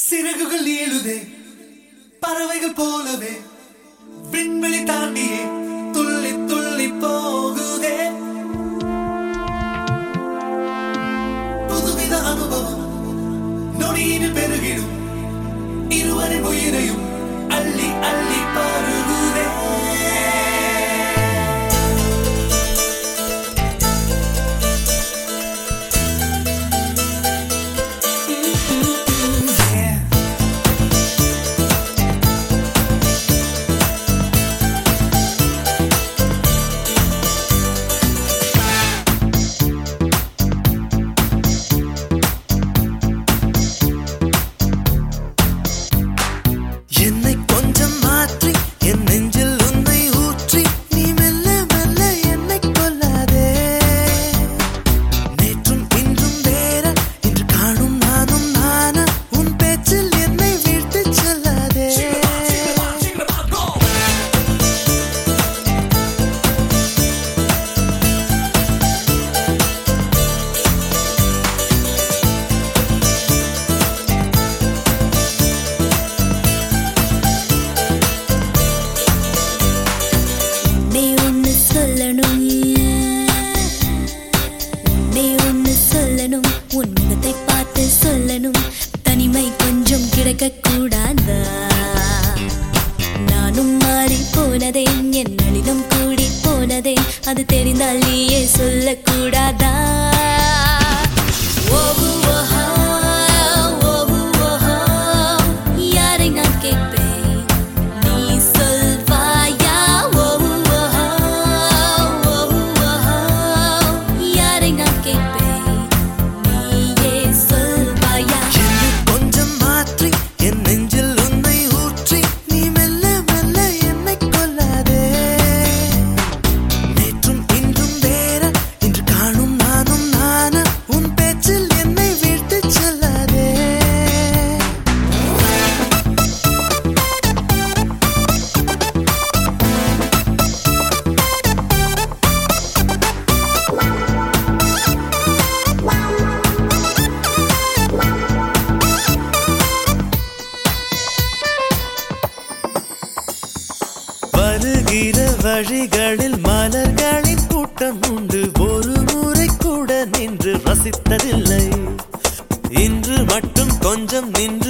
சிறகுகள் ஏழுதே பறவைகள் போலவே விண்வெளி தாண்டியே துள்ளி துள்ளி போகுதே. புதுவித அனுபவம் நொடியில் பெருகிடும் இருவரின் உயிரையும் அள்ளி அள்ளி போ இருக்க கூடாதா நானும் மாறி போனதே என் மனிதம் கூடி போனதே அது தெரிந்தால் நீயே சொல்லக்கூடாதா? வழிகளில் மலர்களின் கூட்டம் உண்டு. ஒரு முறை கூட நின்று ரசித்ததில்லை. இன்று மட்டும் கொஞ்சம் நின்று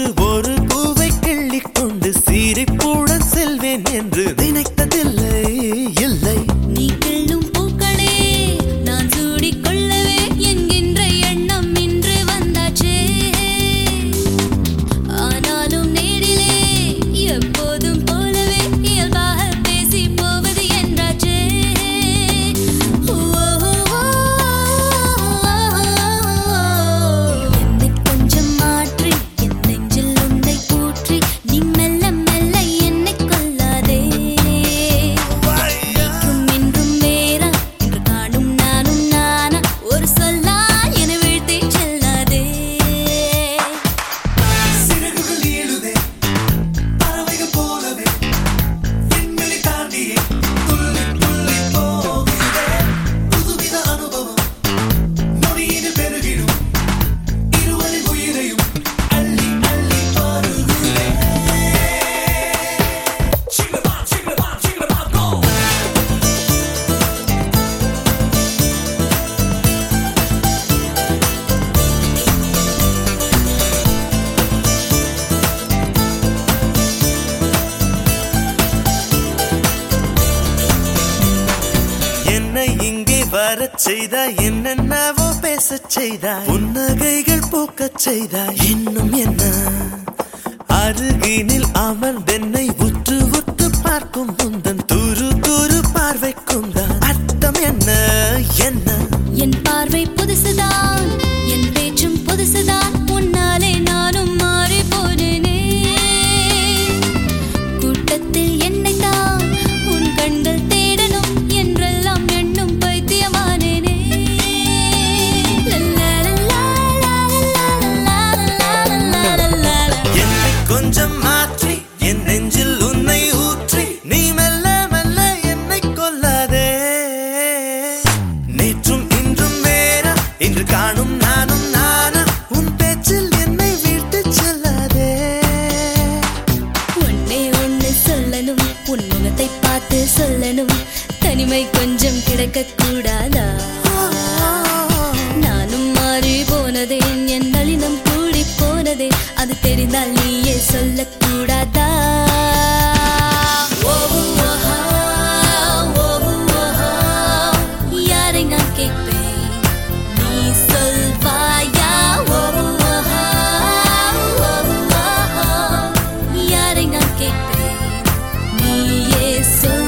வரச் செய்தாய் என்னென்னவோ பேசச் செய்தாய் புன்னகைகள் பூக்கச் செய்தாய் இன்னும் என்ன? அருகினில் அமர்ந்தென்னை உற்று உற்று பார்க்கும் முந்தன் துரு துரு பார்வைக்கும் தான் அர்த்தம் என்ன? என்ன? என் பார்வை இருந்தால் நீயே சொல்லக்கூடாதா யாரை நான் கேட்பேன்? நீ சொல்வாயா யாரை நான் கேட்பேன்? நீயே சொல்